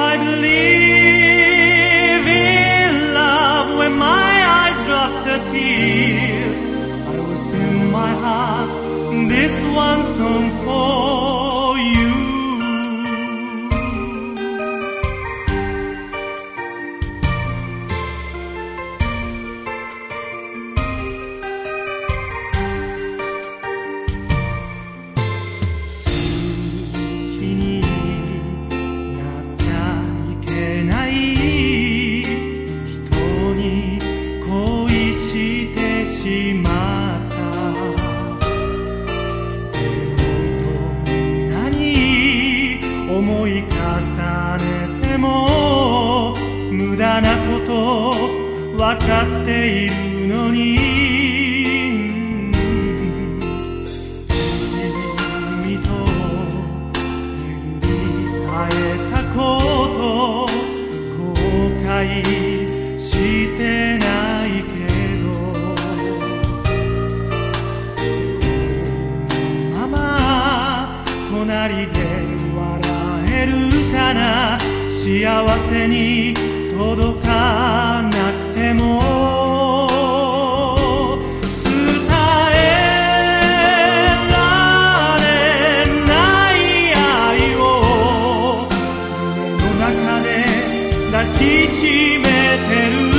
I believe in love, when my eyes drop the tears, I will my heart this one's song for. しまった。手どんなに思い重ねても無駄なこと分かっているのに。で笑えるかな？幸せに届かなくても。抱きしめてる。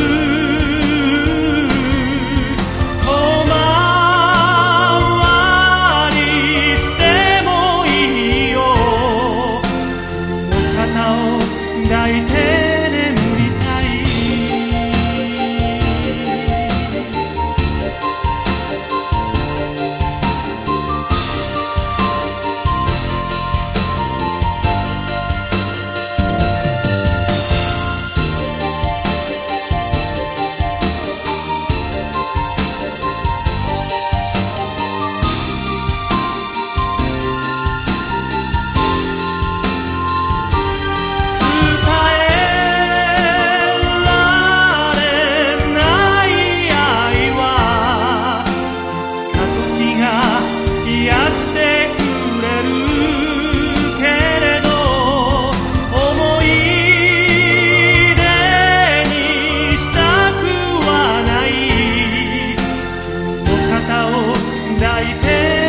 every day.